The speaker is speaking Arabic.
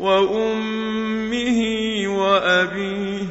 وأمه وأبيه